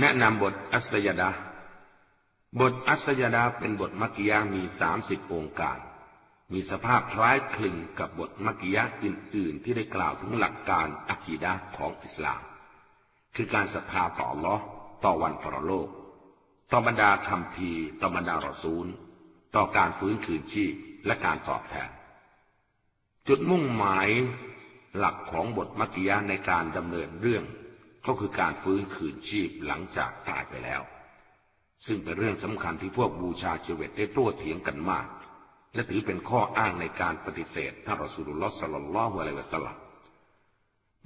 แนะนำบทอัสยดา บทอัสยดาเป็นบทมักกิยามีสามสิบองค์การ มีสภาพคล้ายคลึงกับบทมักกิยาอื่น ๆ ที่ได้กล่าวถึงหลักการอักีดะของอิสลาม คือการศรัทธาต่อลอต่อวันปรโลก ต่อบรรดาคำพีต่อบรรดารอซูล ต่อการฟื้นคืนชีพและการตอบแทน จุดมุ่งหมายหลักของบทมักกิยาในการดำเนินเรื่อง ก็คือการฟื้นคืนชีพหลังจากตายไปแล้ว ซึ่งเป็นเรื่องสำคัญที่พวกบูชาเจเวตได้โต้เถียงกันมาก และถือเป็นข้ออ้างในการปฏิเสธท่านรอสูลุลลอฮ์สัลลัลลอฮุอะลัยวะสัลลัม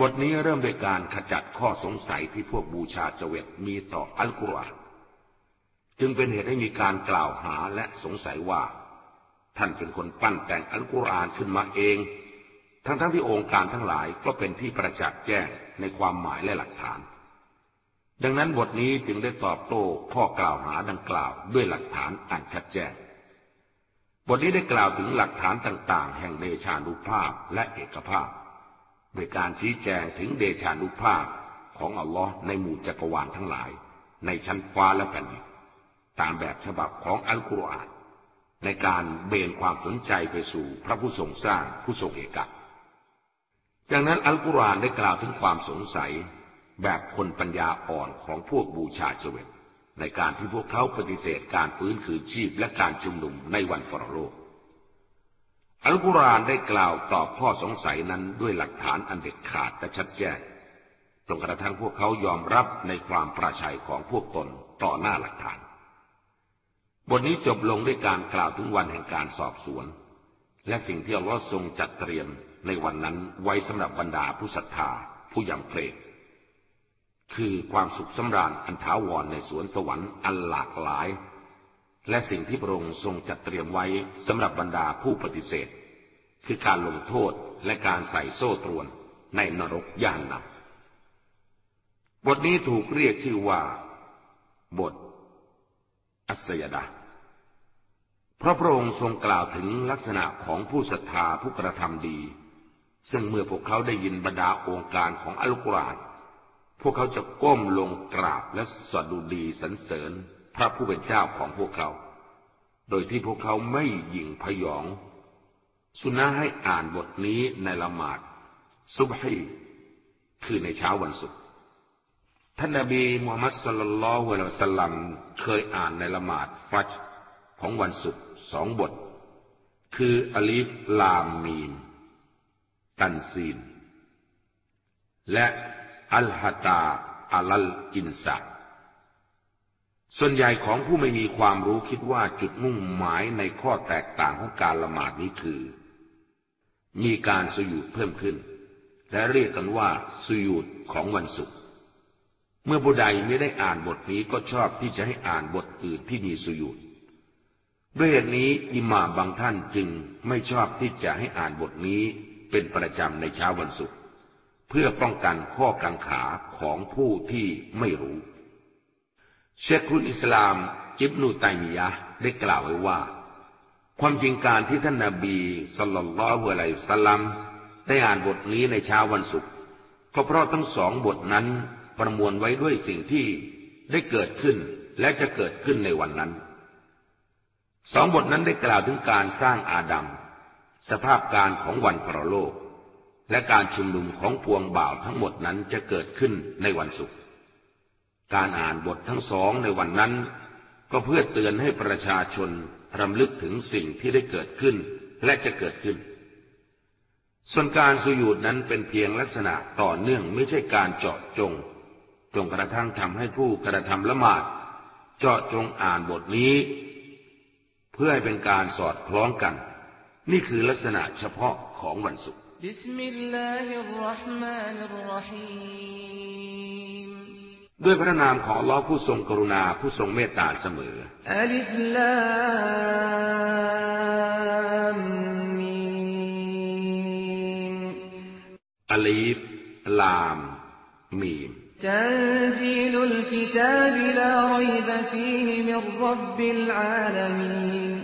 บทนี้เริ่มด้วยการขจัดข้อสงสัยที่พวกบูชาเจเวตมีต่ออัลกุรอานจึงเป็นเหตุให้มีการกล่าวหาและสงสัยว่า ท่านเป็นคนปั้นแต่งอัลกุรอานขึ้นมาเอง ทั้งๆทที่องค์การทั้งหลายก็เป็นที่ประจักษ์แจ้งในความหมายและหลักฐาน ดังนั้นบทนี้จึงได้ตอบโต้ข้อกล่าวหาดังกล่าวด้วยหลักฐานอันชัดแจ้ง บทนี้ได้กล่าวถึงหลักฐานต่างๆ แห่งเดชานุภาพและเอกภาพ โดยการชี้แจงถึงเดชานุภาพของอัลลอฮ์ในหมู่จักรวาลทั้งหลาย ในชั้นฟ้าและแผ่นดินตามแบบฉบับของอัลกุรอาน ในการเบนความสนใจไปสู่พระผู้ทรงสร้างผู้ทรงเอก จากนั้นอัลกุรอานได้กล่าวถึงความสงสัย แบบคนปัญญาอ่อนของพวกบูชาเจวตในการที่พวกเขาปฏิเสธการฟื้นคืนชีพและการชุมนุมในวันปรโลก อัลกุรอานได้กล่าวตอบข้อสงสัยนั้นด้วยหลักฐานอันเด็ดขาดและชัดแจ้งจนกระทั่งพวกเขายอมรับในความประชัยของพวกตนต่อหน้าหลักฐาน บทนี้จบลงด้วยการกล่าวถึงวันแห่งการสอบสวน และสิ่งที่อัลลอฮ์ทรงจัดเตรียม ในวันนั้นไว้สำหรับบรรดาผู้ศรัทธาผู้ยำเกรงคือความสุขสำราญอันท้าวรในสวนสวรรค์อันหลากหลาย และสิ่งที่พระองค์ทรงจัดเตรียมไว้สำหรับบรรดาผู้ปฏิเสธ คือการลงโทษและการใส่โซ่ตรวนในนรกย่านนับบทนี้ถูกเรียกชื่อว่า บท อัสยดาเพราะพระองค์ทรงกล่าวถึงลักษณะของผู้ศรัทธาผู้กระทำดี ซึ่งเมื่อพวกเขาได้ยินบรรดาองค์การของอัลกุรอาน พวกเขาจะก้มลงกราบและสดุดีสรรเสริญพระผู้เป็นเจ้าของพวกเขา โดยที่พวกเขาไม่ยิงพยอง สุนัให้อ่านบทนี้ในละหมาด ซุบฮีคือในเช้าวันศุกร์ ท่านนบีมูฮัมมัดสุลลัลลอฮุอะลัยฮิสลัมเคยอ่านในละหมาดฟัจของวันศุกร์สองบท คืออลิฟลามมีม ตันซีน และอัลฮัตาอัลลอินซาส่วนใหญ่ของผู้ไม่มีความรู้คิดว่าจุดมุ่งหมายในข้อแตกต่างของการละหมาดนี้คือ มีการสยุดเพิ่มขึ้น และเรียกกันว่าสยุดของวันศุกร์เมื่อบุใดไม่ได้อ่านบทนี้ก็ชอบที่จะให้อ่านบทอื่นที่มีสยุดด้วยเหตุนี้อิหม่าบางท่านจึงไม่ชอบที่จะให้อ่านบทนี้ เป็นประจำในเช้าวันศุกร์เพื่อป้องกันข้อกังขาของผู้ที่ไม่รู้ เชคุลอิสลาม อิบนุตัยมียะได้กล่าวไว้ว่า ความจริงการที่ท่านนาบีสลลลลอฮุอะลัยสลัมได้อ่านบทนี้ในเช้าวันศุกร์ก็เพราะทั้งสองบทนั้นประมวลไว้ด้วยสิ่งที่ได้เกิดขึ้นและจะเกิดขึ้นในวันนั้น สองบทนั้นได้กล่าวถึงการสร้างอาดัม สภาพการของวันพรโลก และการชุมนุมของพวงบ่าวทั้งหมดนั้นจะเกิดขึ้นในวันศุกร์การอ่านบททั้งสองในวันนั้น ก็เพื่อเตือนให้ประชาชนรำลึกถึงสิ่งที่ได้เกิดขึ้นและจะเกิดขึ้น ส่วนการสุยูดนั้นเป็นเพียงลักษณะต่อเนื่องไม่ใช่การเจาะจง จงกระทั่งทำให้ผู้กระทำละหมาด เจาะจงอ่านบทนี้ เพื่อให้เป็นการสอดคล้องกัน นี่คือลักษณะเฉพาะของวันศุกร์ด้วยพระนามของอัลลอฮ์ผู้ทรงกรุณาผู้ทรงเมตตาเสมออัลิฟลามมีมอัลิฟลามมีม تنزيل الكتاب لا ريب فيه من رب العالمين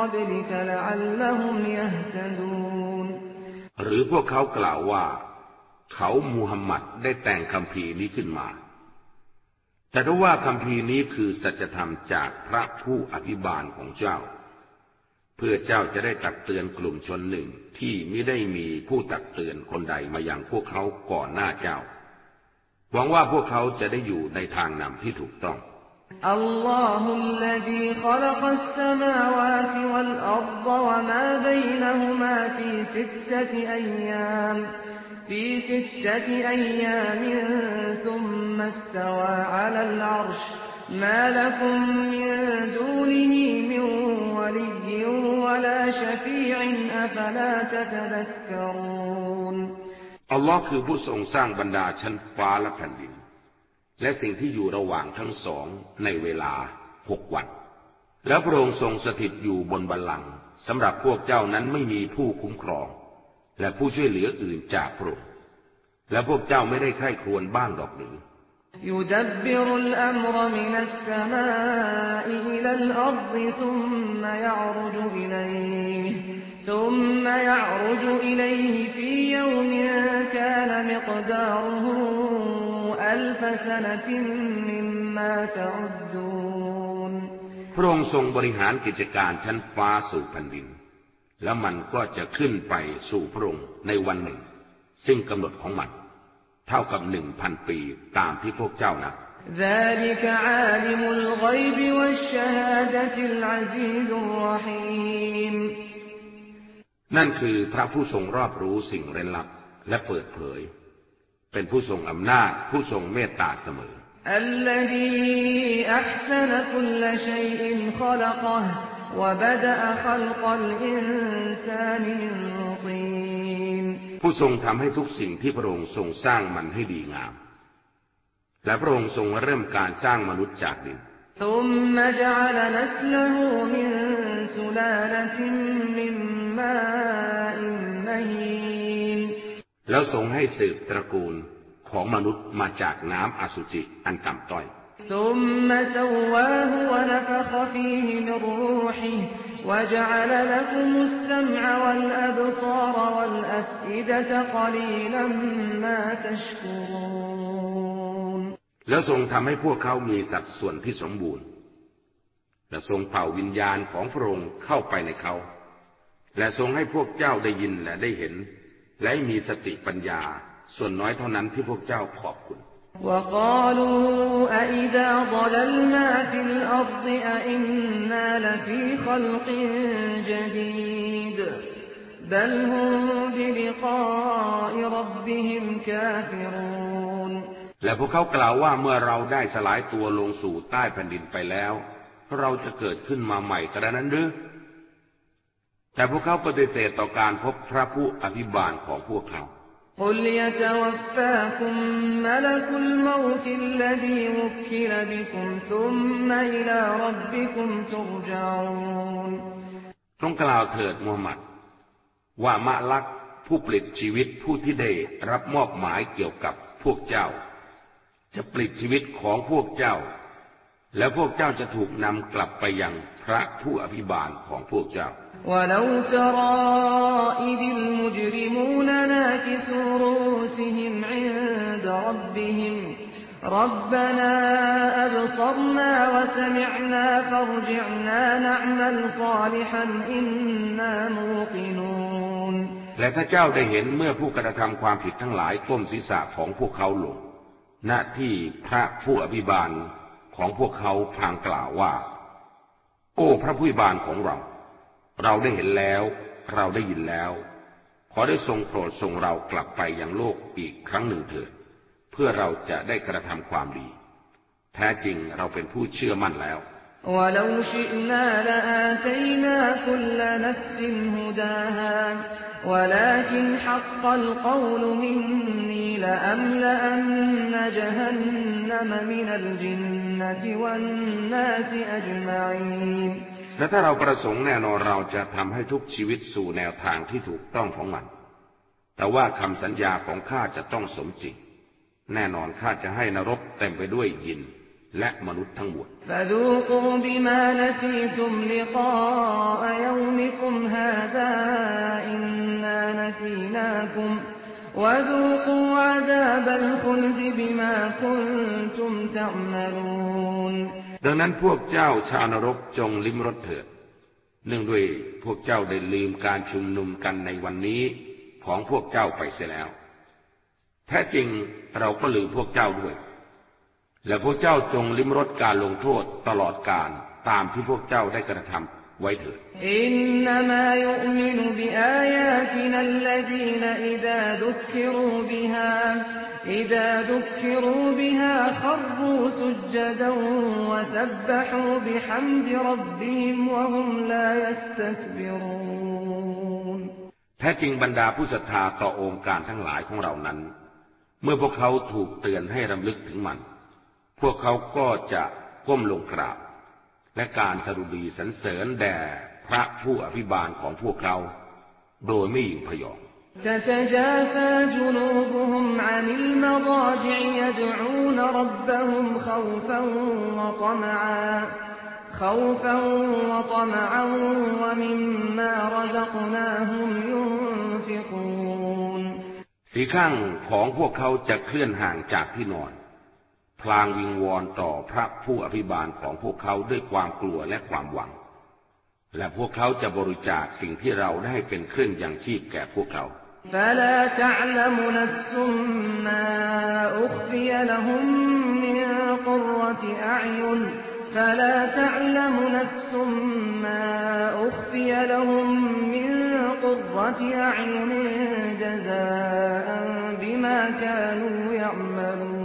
قبلك ما أتاهم من نذير من قبلك لعلهم يهتدون หรือพวกเขากล่าวว่า เขามูฮัมหมัดได้แต่งคำพีร์นี้ขึ้นมา แต่ถ้าว่าคำพีร์นี้คือสัจธรรมจากพระผู้อภิบาลของเจ้า เพื่อเจ้าจะได้ตักเตือนกลุ่มชนหนึ่งที่ไม่ได้มีผู้ตักเตือนคนใดมาอย่างพวกเขาก่อนหน้าเจ้า หวังว่าพวกเขาจะได้อยู่ในทางนำที่ถูกต้อง الله الذي خلق السماوات والأرض وما بينهما في ستة أيام في ستة أيام ثم استوى على العرش ما لكم من دونه من ولي ولا شفيع أفلا تتذكرون อัลลอฮ์คือผู้ทรงสร้างบรรดาชั้นฟ้าและแผ่นดิน และสิ่งที่อยู่ระหว่างทั้งสองในเวลาหกวัน แล้วพระองค์ทรงสถิตอยู่บนบัลลังก์สำหรับพวกเจ้านั้นไม่มีผู้คุ้มครอง และผู้ช่วยเหลืออื่นจากพระองค์และพวกเจ้าไม่ได้ใคร่ครวญบ้างดอกหรือ يدبر الأمر من السماء إلى الأرض ثم يعرج إليه ثم يعرج إليه في يوم كان مقداره ألف سنة مما تعدون พระองค์ทรงบริหารกิจการชั้นฟ้าสู่แผ่นดิน แล้วมันก็จะขึ้นไปสู่พระองค์ในวันหนึ่ง ซึ่งกำหนดของมัน เท่ากับหนึ่งพันปีตามที่พวกเจ้านะ ذلك عالم الغيب والشهادة العزيز الرحيم นั่นคือพระผู้ทรงรอบรู้สิ่งเร้นลับและเปิดเผย เป็นผู้ทรงอำนาจผู้ทรงเมตตาเสมอ الذي أحسن كل شيء خلقه وبدأ خلق الإنسان من طين ผู้ทรงทำให้ทุกสิ่งที่พระองค์ทรงสร้างมันให้ดีงาม และพระองค์ทรงเริ่มการสร้างมนุษย์จากดิน ثم جعل نسله من سلالة من ماء مهين แล้วทรงให้สืบตระกูลของมนุษย์มาจากน้ำอสุจิอันต่ำต้อย แล้วทรงทำให้พวกเขามีสัดส่วนที่สมบูรณ์ และทรงเป่าวิญญาณของพระองค์เข้าไปในเขา และทรงให้พวกเจ้าได้ยินและได้เห็น และมีสติปัญญา ส่วนน้อยเท่านั้นที่พวกเจ้าขอบคุณ وقالوا أإذا ضللنا في الأرض أإنا لفي خلق جديد بل هم بلقاء ربهم كافرون และพวกเขากล่าวว่าเมื่อเราได้สลายตัวลงสู่ใต้แผ่นดินไปแล้ว เราจะเกิดขึ้นมาใหม่กระนั้นหรือ แต่พวกเขาปฏิเสธต่อการพบพระผู้อภิบาลของพวกเขาทุกคนจะต้องกล่าวเถิดมูฮัมหมัด ว่ามะลักผู้ปลิดชีวิตผู้ที่ได้รับมอบหมายเกี่ยวกับพวกเจ้า จะปลิดชีวิตของพวกเจ้า แล้วพวกเจ้าจะถูกนำกลับไปยังพระผู้อภิบาลของพวกเจ้า ولو ترى إذ المجرمون ناكسوا رؤوسهم عند ربهم ربنا أبصرنا وسمعنا فارجعنا نعمل صالحا إنا موقنون และถ้าเจ้าได้เห็นเมื่อผู้กระทำความผิดทั้งหลายก้มศีรษะของพวกเขาลง ณ ที่พระผู้อภิบาลของพวกเขาพลางกล่าวว่า โอ้พระผู้อภิบาลของเรา เราได้เห็นแล้ว เราได้ยินแล้ว ขอได้ทรงโปรดส่งเรากลับไปยังโลกอีกครั้งหนึ่งเถิด เพื่อเราจะได้กระทำความดี แท้จริงเราเป็นผู้เชื่อมั่นแล้ว ولو شئنا لآتينا كل نفس هداها ولكن حق القول مني لأملأن جهنم من الجنة والناس أجمعين แต่ถ้าเราประสงค์แน่นอนเราจะทำให้ทุกชีวิตสู่แนวทางที่ถูกต้องของมัน แต่ว่าคำสัญญาของข้าจะต้องสมจริง แน่นอนข้าจะให้นรกเต็มไปด้วยยินและมนุษย์ทั้งหมดและ ดังนั้นพวกเจ้าชาวนรกจงลิ้มรสเถิด เนื่องด้วยพวกเจ้าได้ลืมการชุมนุมกันในวันนี้ของพวกเจ้าไปเสียแล้ว แท้จริงเราก็ลืมพวกเจ้าด้วย และพวกเจ้าจงลิ้มรสการลงโทษตลอดการตามที่พวกเจ้าได้กระทำไว้เถิดอินนามะยุมินบิอายาตินัลลดีนอิดาดุคิรูบิฮา إذا ذكروا بها خروا سجدا وسبحوا بحمد ربهم وهم لا يستكبرون แท้จริงบรรดาผู้ศรัทธาต่อองค์การทั้งหลายของเรานั้น เมื่อพวกเขาถูกเตือนให้รำลึกถึงมันพวกเขาก็จะก้มลงกราบ และการสรุดีสรรเสริญแด่พระผู้อภิบาลของพวกเขา โดยไม่หยิ่งพยอง تتجافى جنوبهم عن المضاجع يدعون ربهم خوفا وطمعا خوفا وطمعا ومما رزقناهم ينفقون สีข้างของพวกเขาจะเคลื่อนห่างจากที่นอนพลางวิงวอนต่อพระผู้อภิบาลของพวกเขาด้วยความกลัวและความหวัง และพวกเขาจะบริจาคสิ่งที่เราได้เป็นเครื่องยังชีพแก่พวกเขา فلا تعلم نفس ما أخفي لهم من قرة أعين فلا تعلم نفس ما أخفي لهم من قرة أعين جزاء بما كانوا يعملون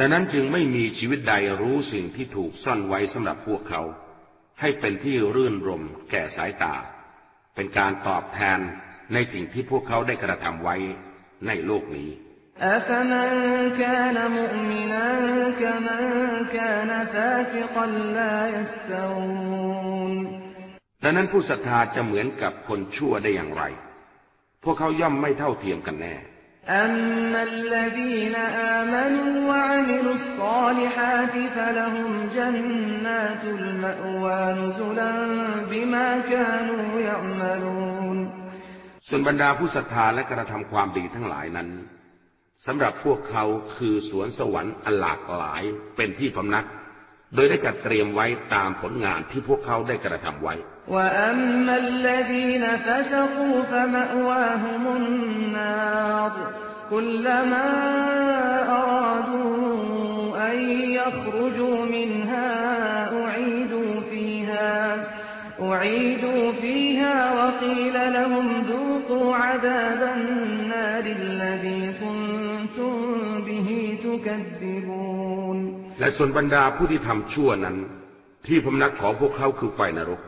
ดังนั้นจึงไม่มีชีวิตใดรู้สิ่งที่ถูกซ่อนไว้สำหรับพวกเขา ให้เป็นที่รื่นรมแก่สายตา เป็นการตอบแทน ในสิ่งที่พวกเขาได้กระทำไว้ในโลกนี้ดังนั้นผู้ศรัทธาจะเหมือนกับคนชั่วได้อย่างไร พวกเขาย่อมไม่เท่าเทียมกันแน่ أما الذين آمنوا وعملوا الصالحات فلهم جنات المأوى نزلا بما كانوا يعملون ส่วนบรรดาผู้ศรัทธาและกระทำความดีทั้งหลายนั้นสำหรับพวกเขาคือสวนสวรรค์อันหลากหลายเป็นที่พำนัก โดยได้จัดเตรียมไว้ตามผลงานที่พวกเขาได้กระทำไว้ أعيدوا فيها وقيل لهم ذوقوا عذاب النار الذي كنتم به تكذبون และส่วนบรรดาผู้ที่ทำชั่วนั้น ที่พำนักของพวกเขาคือไฟนรก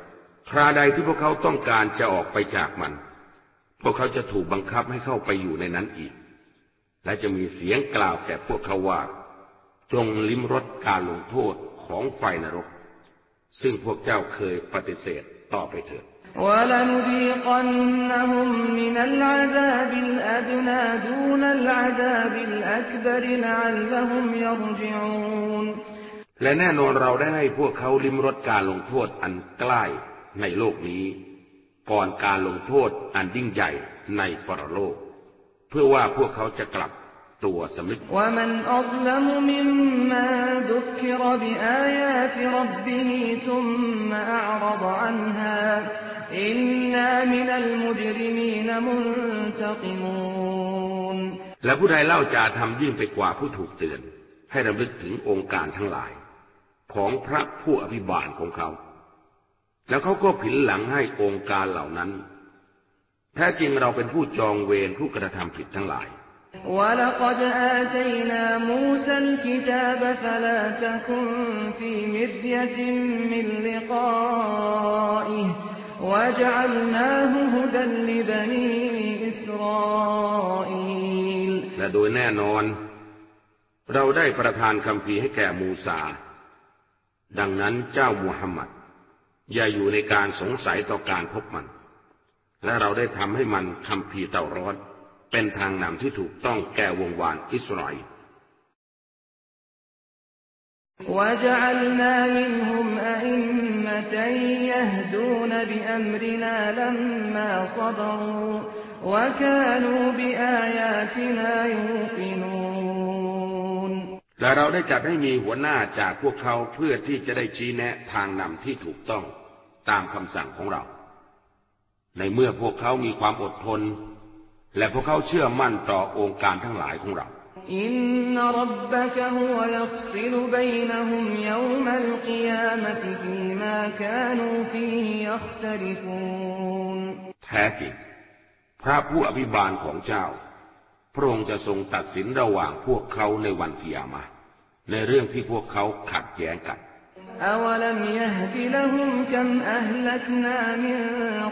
คราใดที่พวกเขาต้องการจะออกไปจากมัน พวกเขาจะถูกบังคับให้เข้าไปอยู่ในนั้นอีก และจะมีเสียงกล่าวแก่พวกเขาว่า จงลิ้มรสการลงโทษของไฟนรก ซึ่งพวกเจ้าเคยปฏิเสธต่อไปเถิดและแน่นอนเราได้ให้พวกเขาลิ้มรสการลงโทษอันใกล้ในโลกนี้ ก่อนการลงโทษอันยิ่งใหญ่ในปรโลก เพื่อว่าพวกเขาจะกลับ ตัวสำนึกและผู้ใดเล่าจะทำยิ่งไปกว่าผู้ถูกเตือน ให้รำลึกถึงองค์การทั้งหลาย ของพระผู้อภิบาลของเขา แล้วเขาก็ผินหลังให้องค์การเหล่านั้น แท้จริงเราเป็นผู้จองเวรผู้กระทำผิดทั้งหลาย ولقد آتينا موسى الكتاب فلا تكن في مرية من لقائه وجعلناه هدى لبني إسرائيل และโดยแน่นอน เราได้ประทานคำพีร์ให้แก่มูซา ดังนั้นเจ้ามูฮัมหมัด อย่าอยู่ในการสงสัยต่อการพบมัน และเราได้ทำให้มันคำพีร์เต่ารอด เป็นทางนำที่ถูกต้องแก่วงวานอิสราเอล وجعلنا منهم أئمة يهدون بأمرنا لما صبروا وكانوا بآياتنا يوقنون และเราได้จัดให้มีหัวหน้าจากพวกเขาเพื่อที่จะได้ชี้แนะทางนำที่ถูกต้องตามคำสั่งของเรา ในเมื่อพวกเขามีความอดทน และพวกเขาเชื่อมั่นต่อองค์การทั้งหลายของเรา อินนรับบะกะฮุวยัฟซิลบัยนะฮุมยอมัลกิยามะติฟีมาคานูฟีฮิยัคตลิฟูนแท้จริง พระผู้อภิบาลของเจ้า พระองค์จะทรงตัดสินระหว่างพวกเขาในวันกิยามะในเรื่องที่พวกเขาขัดแย้งกัน أولم يهد لهم كم أهلكنا من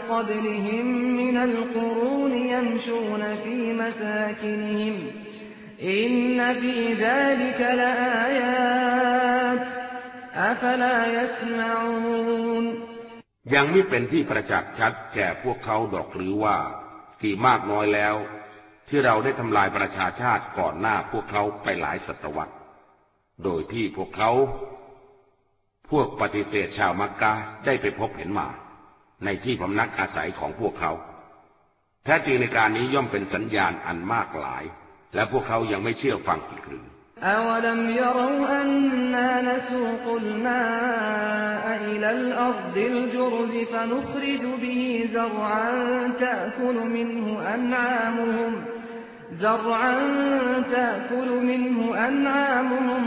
قبلهم من القرون يمشون في مساكنهم إن في ذلك لآيات أفلا يسمعون ยังไม่เป็นที่ประจักษ์ชัดแก่พวกเขาดอกหรือว่ากี่มากน้อยแล้ว ที่เราได้ทำลายประชาชาติก่อนหน้าพวกเขาไปหลายศตวรรษโดยที่พวกเขา พวกปฏิเสธชาวมักกะได้ไปพบเห็นมา ในที่พำนักอาศัยของพวกเขา แท้จริงในการนี้ย่อมเป็นสัญญาณอันมากหลาย และพวกเขายังไม่เชื่อฟังอีกหรือ أولم يروا أنا نسوق الماء إلى الأرض الجرز فنخرج به زرعا تأكل منه أنعامهم زرعا تأكل منه أنعامهم